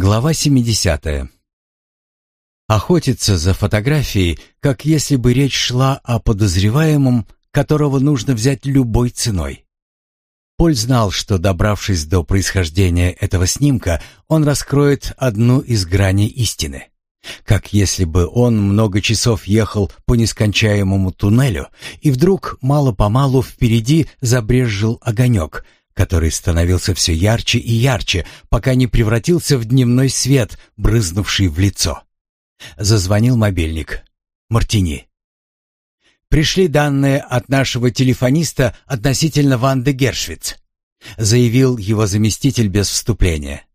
Глава 70. Охотиться за фотографией, как если бы речь шла о подозреваемом, которого нужно взять любой ценой. Поль знал, что, добравшись до происхождения этого снимка, он раскроет одну из граней истины. Как если бы он много часов ехал по нескончаемому туннелю, и вдруг мало-помалу впереди забрезжил огонек — который становился все ярче и ярче, пока не превратился в дневной свет, брызнувший в лицо. Зазвонил мобильник. Мартини. «Пришли данные от нашего телефониста относительно Ванды Гершвиц», заявил его заместитель без вступления.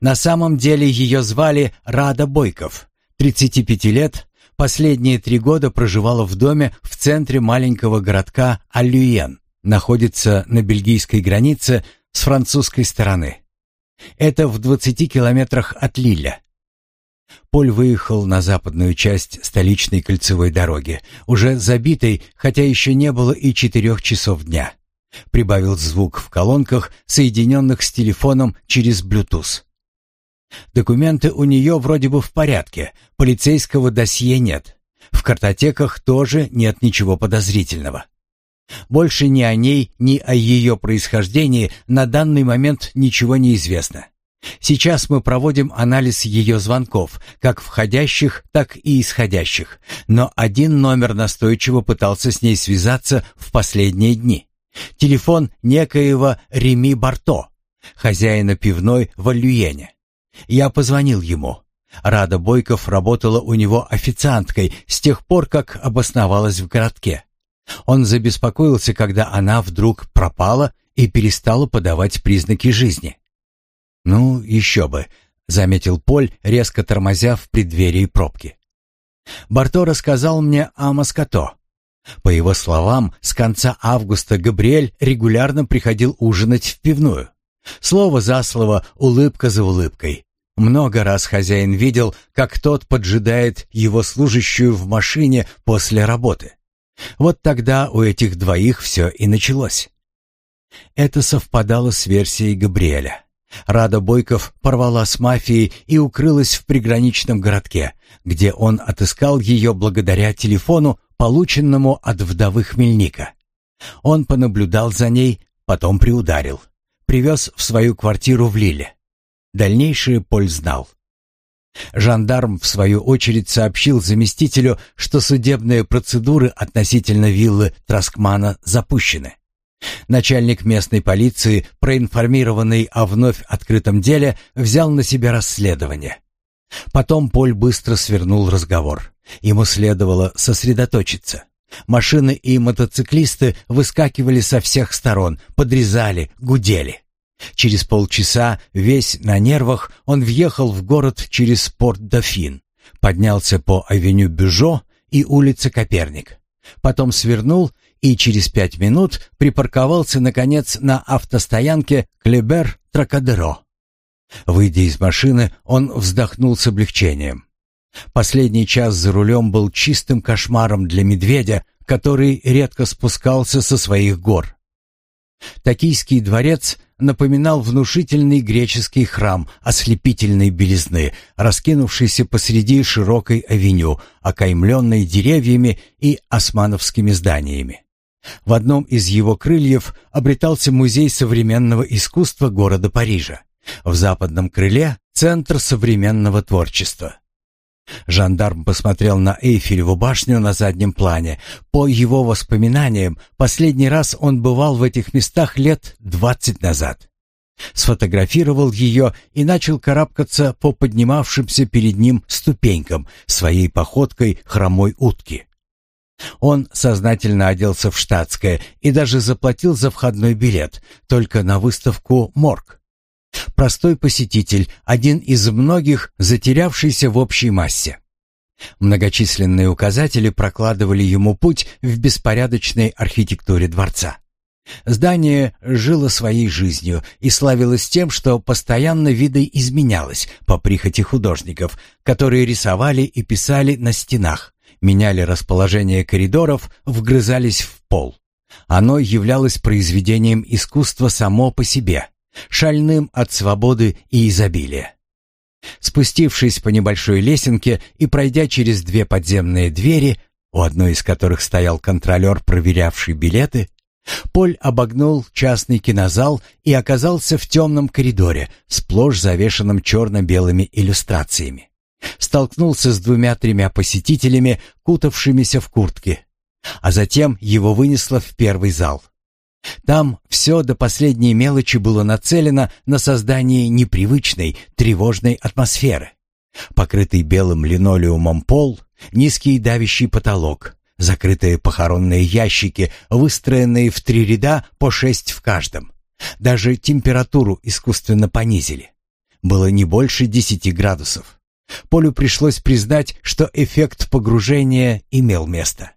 На самом деле ее звали Рада Бойков, 35 лет, последние три года проживала в доме в центре маленького городка Алюен находится на бельгийской границе с французской стороны. Это в 20 километрах от Лилля. Поль выехал на западную часть столичной кольцевой дороги, уже забитой, хотя еще не было и четырех часов дня. Прибавил звук в колонках, соединенных с телефоном через Bluetooth. Документы у нее вроде бы в порядке, полицейского досье нет. В картотеках тоже нет ничего подозрительного. Больше ни о ней, ни о ее происхождении на данный момент ничего не известно. Сейчас мы проводим анализ ее звонков, как входящих, так и исходящих, но один номер настойчиво пытался с ней связаться в последние дни. Телефон некоего Реми Барто, хозяина пивной в Альюене. Я позвонил ему. Рада Бойков работала у него официанткой с тех пор, как обосновалась в городке. Он забеспокоился, когда она вдруг пропала и перестала подавать признаки жизни. «Ну, еще бы», — заметил Поль, резко тормозя в преддверии пробки. Барто рассказал мне о Маскато. По его словам, с конца августа Габриэль регулярно приходил ужинать в пивную. Слово за слово, улыбка за улыбкой. Много раз хозяин видел, как тот поджидает его служащую в машине после работы. Вот тогда у этих двоих все и началось. Это совпадало с версией Габриэля. Рада Бойков порвала с мафией и укрылась в приграничном городке, где он отыскал ее благодаря телефону, полученному от вдовы Хмельника. Он понаблюдал за ней, потом приударил. Привез в свою квартиру в Лиле. Дальнейшее Поль знал. Жандарм, в свою очередь, сообщил заместителю, что судебные процедуры относительно виллы Троскмана запущены. Начальник местной полиции, проинформированный о вновь открытом деле, взял на себя расследование. Потом Поль быстро свернул разговор. Ему следовало сосредоточиться. Машины и мотоциклисты выскакивали со всех сторон, подрезали, гудели. Через полчаса, весь на нервах, он въехал в город через порт Дофин, поднялся по авеню Бюжо и улице Коперник. Потом свернул и через пять минут припарковался, наконец, на автостоянке Клебер Тракадеро. Выйдя из машины, он вздохнул с облегчением. Последний час за рулем был чистым кошмаром для медведя, который редко спускался со своих гор. Токийский дворец — напоминал внушительный греческий храм ослепительной белизны, раскинувшийся посреди широкой авеню, окаймленной деревьями и османовскими зданиями. В одном из его крыльев обретался музей современного искусства города Парижа, в западном крыле – центр современного творчества. Жандарм посмотрел на Эйфелеву башню на заднем плане. По его воспоминаниям, последний раз он бывал в этих местах лет двадцать назад. Сфотографировал ее и начал карабкаться по поднимавшимся перед ним ступенькам своей походкой хромой утки. Он сознательно оделся в штатское и даже заплатил за входной билет, только на выставку «Морг». Простой посетитель, один из многих, затерявшийся в общей массе. Многочисленные указатели прокладывали ему путь в беспорядочной архитектуре дворца. Здание жило своей жизнью и славилось тем, что постоянно видоизменялось по прихоти художников, которые рисовали и писали на стенах, меняли расположение коридоров, вгрызались в пол. Оно являлось произведением искусства само по себе, шальным от свободы и изобилия. Спустившись по небольшой лесенке и пройдя через две подземные двери, у одной из которых стоял контролер, проверявший билеты, Поль обогнул частный кинозал и оказался в темном коридоре, сплошь завешенном черно-белыми иллюстрациями. Столкнулся с двумя-тремя посетителями, кутавшимися в куртки, а затем его вынесло в первый зал — там все до последней мелочи было нацелено на создание непривычной, тревожной атмосферы. Покрытый белым линолеумом пол, низкий давящий потолок, закрытые похоронные ящики, выстроенные в три ряда по шесть в каждом. Даже температуру искусственно понизили. Было не больше десяти градусов. Полю пришлось признать, что эффект погружения имел место.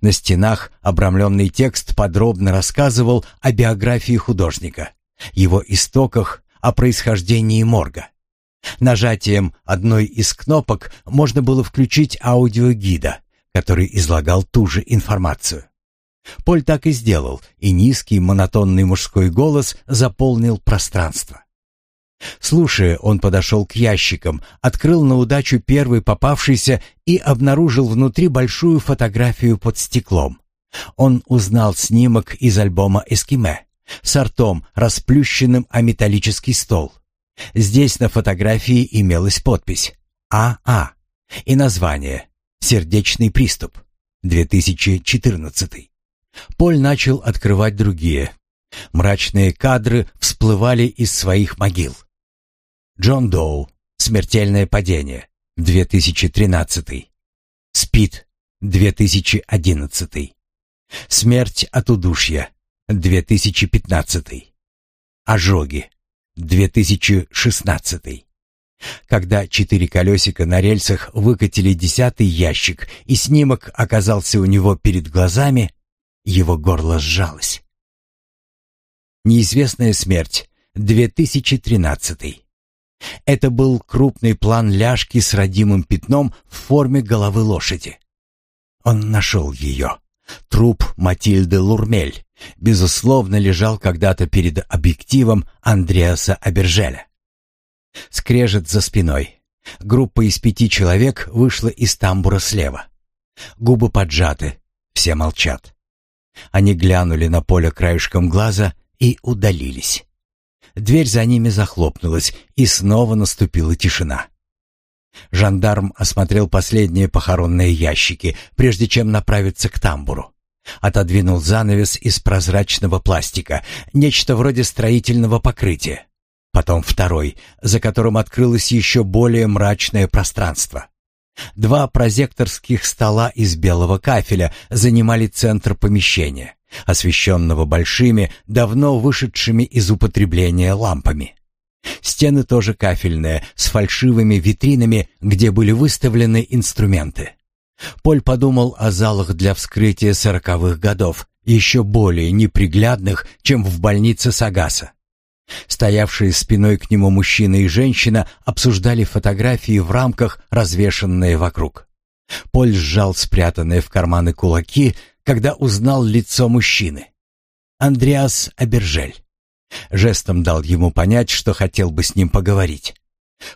На стенах обрамленный текст подробно рассказывал о биографии художника, его истоках, о происхождении морга. Нажатием одной из кнопок можно было включить аудиогида, который излагал ту же информацию. Поль так и сделал, и низкий монотонный мужской голос заполнил пространство. Слушая, он подошел к ящикам, открыл на удачу первый попавшийся и обнаружил внутри большую фотографию под стеклом. Он узнал снимок из альбома «Эскиме» с артом, расплющенным о металлический стол. Здесь на фотографии имелась подпись «АА» и название «Сердечный приступ» 2014. Поль начал открывать другие. Мрачные кадры всплывали из своих могил. Джон Доу. Смертельное падение. 2013. Спит. 2011. Смерть от удушья. 2015. Ожоги. 2016. Когда четыре колесика на рельсах выкатили десятый ящик, и снимок оказался у него перед глазами, его горло сжалось. Неизвестная смерть. 2013. Это был крупный план ляжки с родимым пятном в форме головы лошади. Он нашел ее. Труп Матильды Лурмель, безусловно, лежал когда-то перед объективом Андреаса Абержеля. Скрежет за спиной. Группа из пяти человек вышла из тамбура слева. Губы поджаты, все молчат. Они глянули на поле краешком глаза и удалились. Дверь за ними захлопнулась, и снова наступила тишина. Жандарм осмотрел последние похоронные ящики, прежде чем направиться к тамбуру. Отодвинул занавес из прозрачного пластика, нечто вроде строительного покрытия. Потом второй, за которым открылось еще более мрачное пространство. Два прозекторских стола из белого кафеля занимали центр помещения, освещенного большими, давно вышедшими из употребления лампами. Стены тоже кафельные, с фальшивыми витринами, где были выставлены инструменты. Поль подумал о залах для вскрытия сороковых годов, еще более неприглядных, чем в больнице Сагаса. Стоявшие спиной к нему мужчина и женщина обсуждали фотографии в рамках, развешанные вокруг. Поль сжал спрятанные в карманы кулаки, когда узнал лицо мужчины. Андреас Абержель. Жестом дал ему понять, что хотел бы с ним поговорить.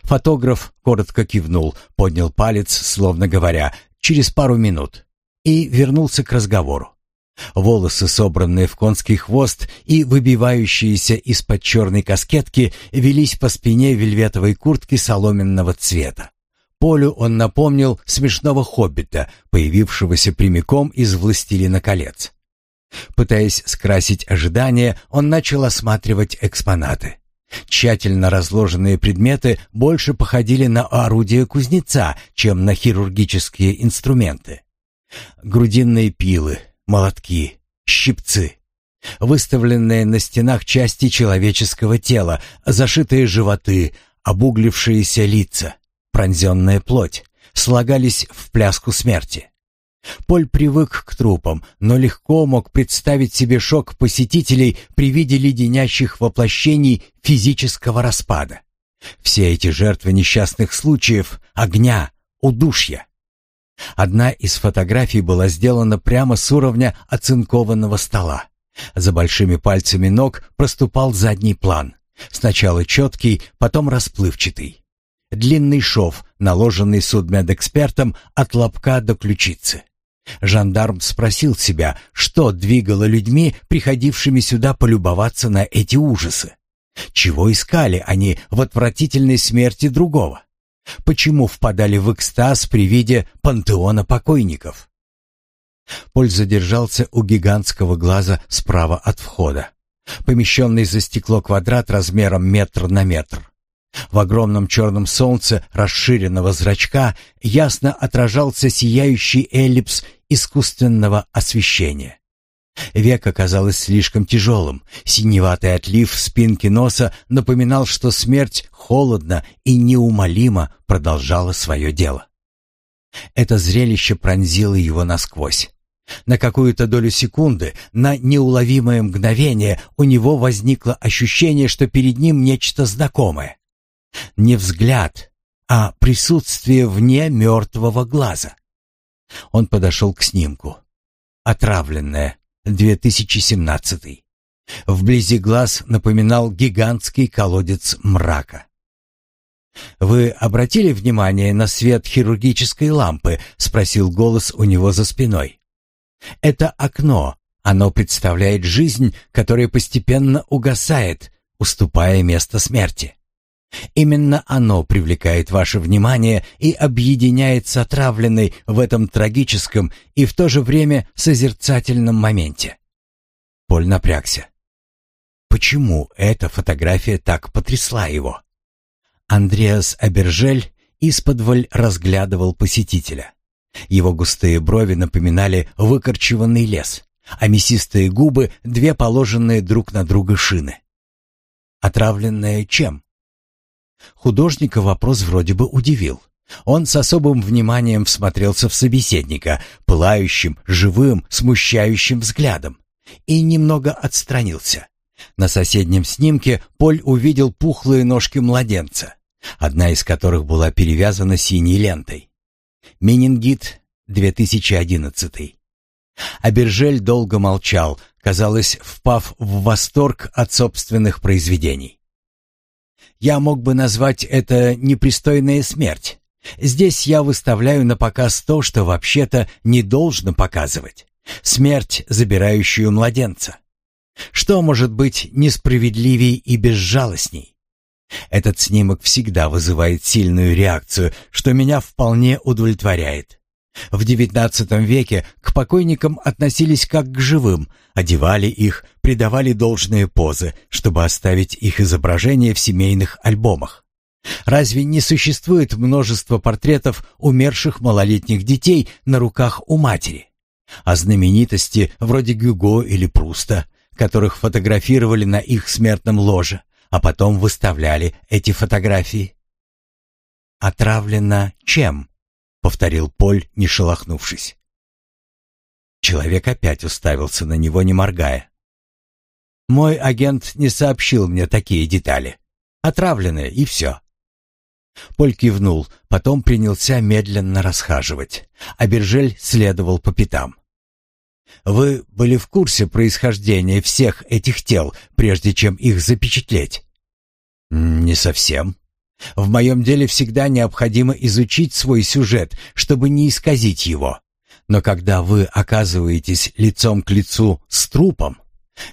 Фотограф коротко кивнул, поднял палец, словно говоря, через пару минут, и вернулся к разговору. Волосы, собранные в конский хвост и выбивающиеся из-под черной каскетки, велись по спине вельветовой куртки соломенного цвета. Полю он напомнил смешного хоббита, появившегося прямиком из «Властелина колец». Пытаясь скрасить ожидания, он начал осматривать экспонаты. Тщательно разложенные предметы больше походили на орудие кузнеца, чем на хирургические инструменты. Грудинные пилы, молотки, щипцы. Выставленные на стенах части человеческого тела, зашитые животы, обуглившиеся лица, пронзенная плоть, слагались в пляску смерти. Поль привык к трупам, но легко мог представить себе шок посетителей при виде леденящих воплощений физического распада. Все эти жертвы несчастных случаев, огня, удушья. Одна из фотографий была сделана прямо с уровня оцинкованного стола. За большими пальцами ног проступал задний план. Сначала четкий, потом расплывчатый. Длинный шов, наложенный судмедэкспертом от лобка до ключицы. Жандарм спросил себя, что двигало людьми, приходившими сюда полюбоваться на эти ужасы. Чего искали они в отвратительной смерти другого? Почему впадали в экстаз при виде пантеона покойников? Поль задержался у гигантского глаза справа от входа, помещенный за стекло квадрат размером метр на метр. В огромном черном солнце расширенного зрачка ясно отражался сияющий эллипс искусственного освещения. Век казалось слишком тяжелым. Синеватый отлив спинки носа напоминал, что смерть холодно и неумолимо продолжала свое дело. Это зрелище пронзило его насквозь. На какую-то долю секунды, на неуловимое мгновение у него возникло ощущение, что перед ним нечто знакомое. Не взгляд, а присутствие вне мертвого глаза. Он подошел к снимку. Отравленное. 2017. Вблизи глаз напоминал гигантский колодец мрака. «Вы обратили внимание на свет хирургической лампы?» — спросил голос у него за спиной. «Это окно. Оно представляет жизнь, которая постепенно угасает, уступая место смерти. Именно оно привлекает ваше внимание и объединяет с отравленной в этом трагическом и в то же время созерцательном моменте. Поль напрягся. Почему эта фотография так потрясла его? Андреас Абержель исподволь разглядывал посетителя. Его густые брови напоминали выкорчеванный лес, а мясистые губы — две положенные друг на друга шины. Отравленная чем? Художника вопрос вроде бы удивил. Он с особым вниманием всмотрелся в собеседника, пылающим, живым, смущающим взглядом, и немного отстранился. На соседнем снимке Поль увидел пухлые ножки младенца, одна из которых была перевязана синей лентой. Менингит 2011. Абержель долго молчал, казалось, впав в восторг от собственных произведений я мог бы назвать это непристойная смерть. Здесь я выставляю на показ то, что вообще-то не должно показывать. Смерть, забирающую младенца. Что может быть несправедливей и безжалостней? Этот снимок всегда вызывает сильную реакцию, что меня вполне удовлетворяет. В XIX веке к покойникам относились как к живым, одевали их, придавали должные позы, чтобы оставить их изображение в семейных альбомах. Разве не существует множество портретов умерших малолетних детей на руках у матери? А знаменитости вроде Гюго или Пруста, которых фотографировали на их смертном ложе, а потом выставляли эти фотографии. Отравлена чем? повторил Поль, не шелохнувшись. Человек опять уставился на него, не моргая. Мой агент не сообщил мне такие детали. Отравленное и все. Поль кивнул, потом принялся медленно расхаживать, а Бержель следовал по пятам. «Вы были в курсе происхождения всех этих тел, прежде чем их запечатлеть?» «Не совсем», в моем деле всегда необходимо изучить свой сюжет, чтобы не исказить его. Но когда вы оказываетесь лицом к лицу с трупом,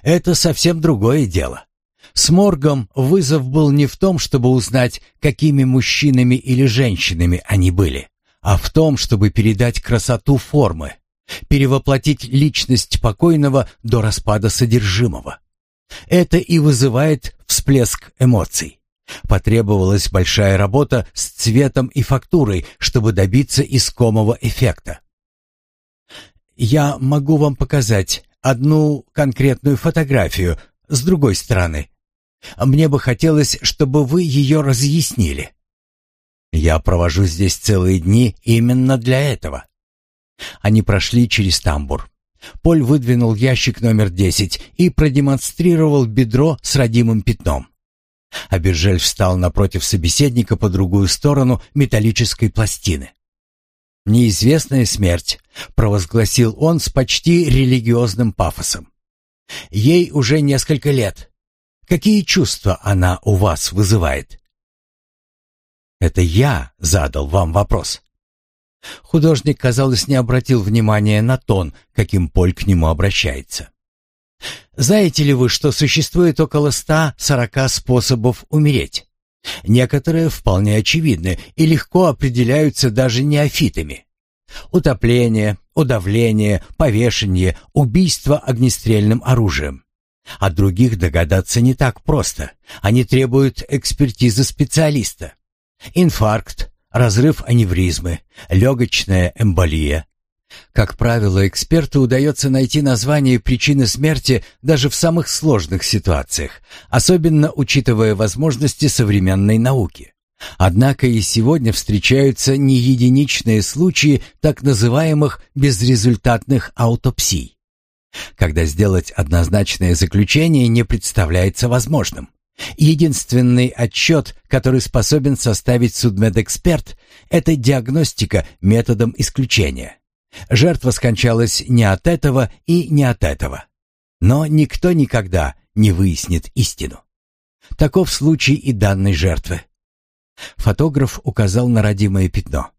это совсем другое дело. С моргом вызов был не в том, чтобы узнать, какими мужчинами или женщинами они были, а в том, чтобы передать красоту формы, перевоплотить личность покойного до распада содержимого. Это и вызывает всплеск эмоций. Потребовалась большая работа с цветом и фактурой, чтобы добиться искомого эффекта. «Я могу вам показать одну конкретную фотографию с другой стороны. Мне бы хотелось, чтобы вы ее разъяснили». «Я провожу здесь целые дни именно для этого». Они прошли через тамбур. Поль выдвинул ящик номер 10 и продемонстрировал бедро с родимым пятном. Абержель встал напротив собеседника по другую сторону металлической пластины. «Неизвестная смерть», — провозгласил он с почти религиозным пафосом. «Ей уже несколько лет. Какие чувства она у вас вызывает?» «Это я задал вам вопрос». Художник, казалось, не обратил внимания на тон, каким Поль к нему обращается. Знаете ли вы, что существует около 140 способов умереть? Некоторые вполне очевидны и легко определяются даже неофитами. Утопление, удавление, повешение, убийство огнестрельным оружием. От других догадаться не так просто. Они требуют экспертизы специалиста. Инфаркт, разрыв аневризмы, легочная эмболия, как правило, эксперту удается найти название причины смерти даже в самых сложных ситуациях, особенно учитывая возможности современной науки. Однако и сегодня встречаются не единичные случаи так называемых безрезультатных аутопсий, когда сделать однозначное заключение не представляется возможным. Единственный отчет, который способен составить судмедэксперт, это диагностика методом исключения. Жертва скончалась не от этого и не от этого. Но никто никогда не выяснит истину. Таков случай и данной жертвы. Фотограф указал на родимое пятно.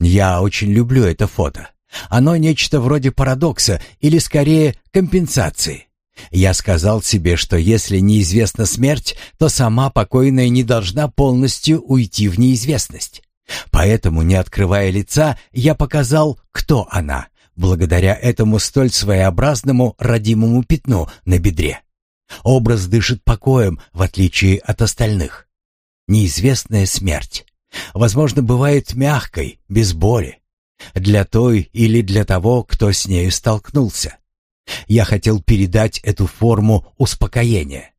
«Я очень люблю это фото. Оно нечто вроде парадокса или, скорее, компенсации. Я сказал себе, что если неизвестна смерть, то сама покойная не должна полностью уйти в неизвестность. Поэтому, не открывая лица, я показал, кто она, благодаря этому столь своеобразному родимому пятну на бедре. Образ дышит покоем, в отличие от остальных. Неизвестная смерть. Возможно, бывает мягкой, без боли. Для той или для того, кто с нею столкнулся. Я хотел передать эту форму успокоения.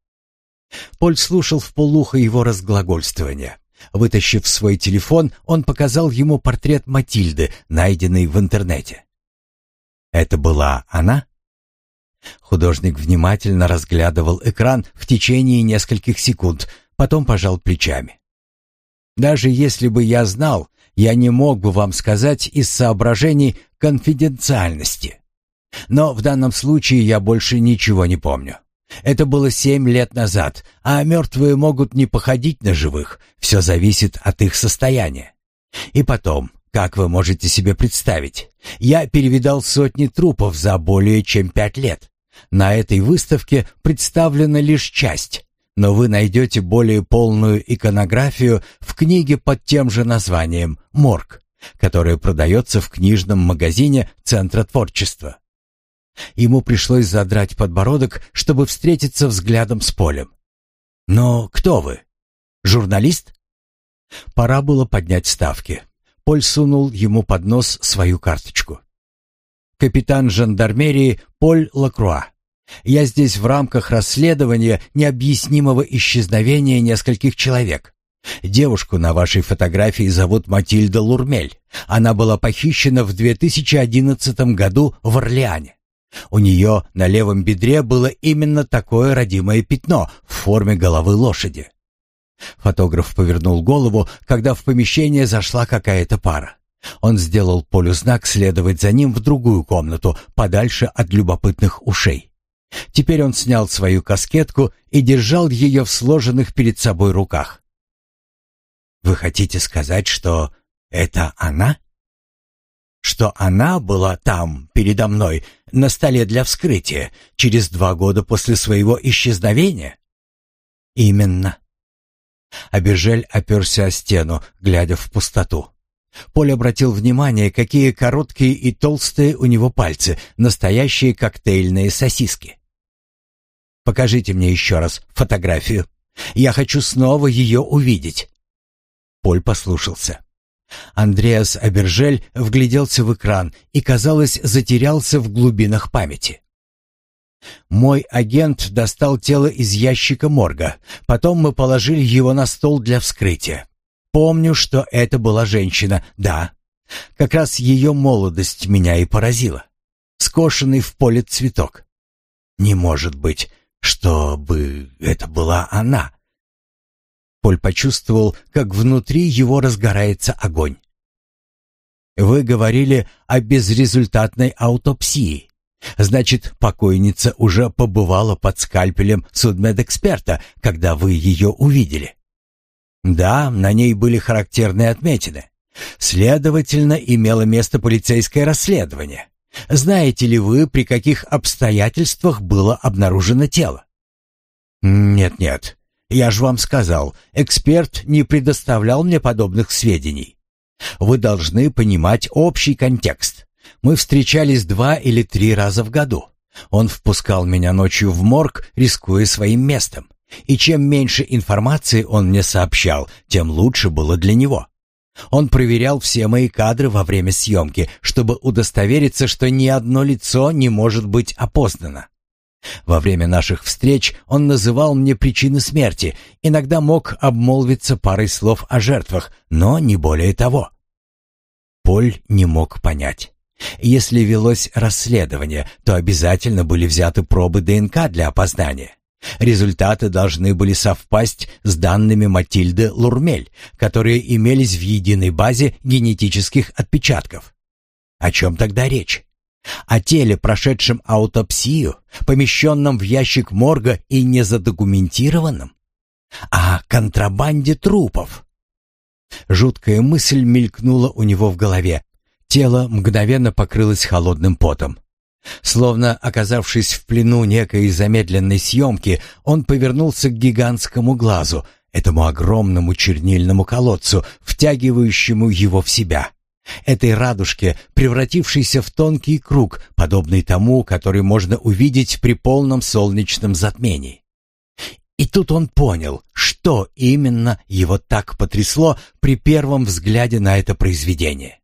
Поль слушал в полухо его разглагольствования. Вытащив свой телефон, он показал ему портрет Матильды, найденный в интернете. Это была она? Художник внимательно разглядывал экран в течение нескольких секунд, потом пожал плечами. Даже если бы я знал, я не мог бы вам сказать из соображений конфиденциальности. Но в данном случае я больше ничего не помню. Это было семь лет назад, а мертвые могут не походить на живых, все зависит от их состояния. И потом, как вы можете себе представить, я перевидал сотни трупов за более чем пять лет. На этой выставке представлена лишь часть, но вы найдете более полную иконографию в книге под тем же названием «Морг», которая продается в книжном магазине Центра творчества. Ему пришлось задрать подбородок, чтобы встретиться взглядом с Полем. «Но кто вы? Журналист?» Пора было поднять ставки. Поль сунул ему под нос свою карточку. «Капитан жандармерии Поль Лакруа. Я здесь в рамках расследования необъяснимого исчезновения нескольких человек. Девушку на вашей фотографии зовут Матильда Лурмель. Она была похищена в 2011 году в Орлеане. У нее на левом бедре было именно такое родимое пятно в форме головы лошади. Фотограф повернул голову, когда в помещение зашла какая-то пара. Он сделал Полю знак следовать за ним в другую комнату, подальше от любопытных ушей. Теперь он снял свою каскетку и держал ее в сложенных перед собой руках. «Вы хотите сказать, что это она?» «Что она была там, передо мной, на столе для вскрытия через два года после своего исчезновения? Именно. Абержель оперся о стену, глядя в пустоту. Поль обратил внимание, какие короткие и толстые у него пальцы, настоящие коктейльные сосиски. «Покажите мне еще раз фотографию. Я хочу снова ее увидеть». Поль послушался. Андреас Абержель вгляделся в экран и, казалось, затерялся в глубинах памяти. Мой агент достал тело из ящика морга. Потом мы положили его на стол для вскрытия. Помню, что это была женщина, да. Как раз ее молодость меня и поразила. Скошенный в поле цветок. Не может быть, чтобы это была она. Поль почувствовал, как внутри его разгорается огонь. «Вы говорили о безрезультатной аутопсии. Значит, покойница уже побывала под скальпелем судмедэксперта, когда вы ее увидели?» «Да, на ней были характерные отметины. Следовательно, имело место полицейское расследование. Знаете ли вы, при каких обстоятельствах было обнаружено тело?» «Нет-нет, я же вам сказал, эксперт не предоставлял мне подобных сведений. Вы должны понимать общий контекст. Мы встречались два или три раза в году. Он впускал меня ночью в морг, рискуя своим местом. И чем меньше информации он мне сообщал, тем лучше было для него. Он проверял все мои кадры во время съемки, чтобы удостовериться, что ни одно лицо не может быть опознано. Во время наших встреч он называл мне причины смерти, иногда мог обмолвиться парой слов о жертвах, но не более того. Поль не мог понять. Если велось расследование, то обязательно были взяты пробы ДНК для опознания. Результаты должны были совпасть с данными Матильды Лурмель, которые имелись в единой базе генетических отпечатков. О чем тогда речь? О теле, прошедшем аутопсию, помещенном в ящик морга и незадокументированном? О контрабанде трупов? Жуткая мысль мелькнула у него в голове. Тело мгновенно покрылось холодным потом. Словно оказавшись в плену некой замедленной съемки, он повернулся к гигантскому глазу, этому огромному чернильному колодцу, втягивающему его в себя. Этой радужке, превратившейся в тонкий круг, подобный тому, который можно увидеть при полном солнечном затмении. И тут он понял, что именно его так потрясло при первом взгляде на это произведение.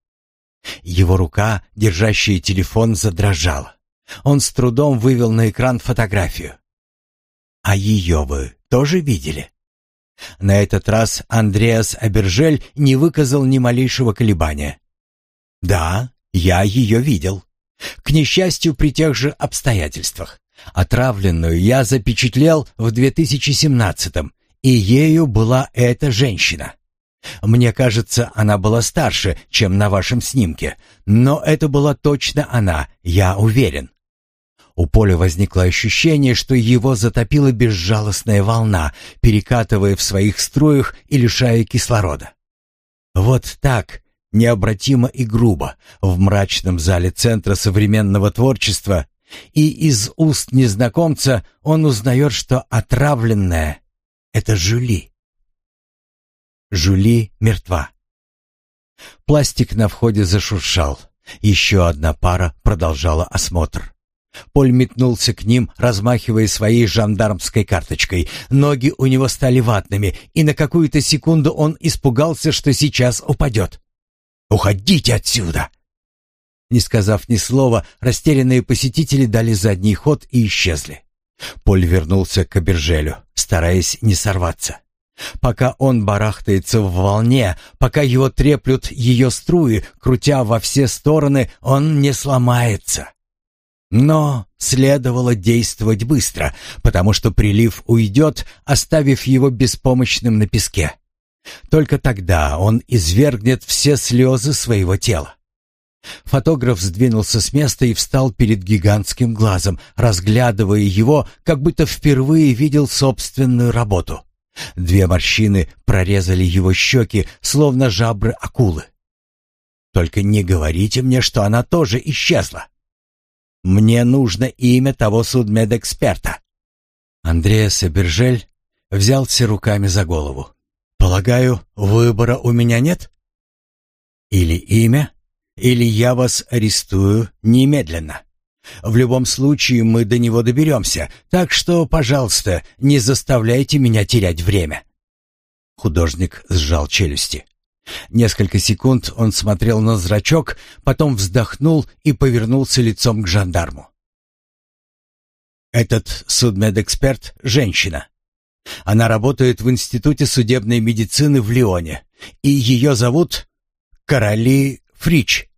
Его рука, держащая телефон, задрожала. Он с трудом вывел на экран фотографию. «А ее вы тоже видели?» На этот раз Андреас Абержель не выказал ни малейшего колебания. Да, я ее видел. К несчастью, при тех же обстоятельствах. Отравленную я запечатлел в 2017-м, и ею была эта женщина. Мне кажется, она была старше, чем на вашем снимке, но это была точно она, я уверен. У Поля возникло ощущение, что его затопила безжалостная волна, перекатывая в своих струях и лишая кислорода. Вот так необратимо и грубо, в мрачном зале Центра современного творчества, и из уст незнакомца он узнает, что отравленная — это Жюли. Жюли мертва. Пластик на входе зашуршал. Еще одна пара продолжала осмотр. Поль метнулся к ним, размахивая своей жандармской карточкой. Ноги у него стали ватными, и на какую-то секунду он испугался, что сейчас упадет. «Уходите отсюда!» Не сказав ни слова, растерянные посетители дали задний ход и исчезли. Поль вернулся к Абержелю, стараясь не сорваться. Пока он барахтается в волне, пока его треплют ее струи, крутя во все стороны, он не сломается. Но следовало действовать быстро, потому что прилив уйдет, оставив его беспомощным на песке. Только тогда он извергнет все слезы своего тела. Фотограф сдвинулся с места и встал перед гигантским глазом, разглядывая его, как будто впервые видел собственную работу. Две морщины прорезали его щеки, словно жабры акулы. «Только не говорите мне, что она тоже исчезла. Мне нужно имя того судмедэксперта». Андреас Сабержель взялся руками за голову. Полагаю, выбора у меня нет? Или имя, или я вас арестую немедленно. В любом случае мы до него доберемся, так что, пожалуйста, не заставляйте меня терять время». Художник сжал челюсти. Несколько секунд он смотрел на зрачок, потом вздохнул и повернулся лицом к жандарму. «Этот судмедэксперт — женщина. Она работает в Институте судебной медицины в Лионе, и ее зовут Короли Фрич.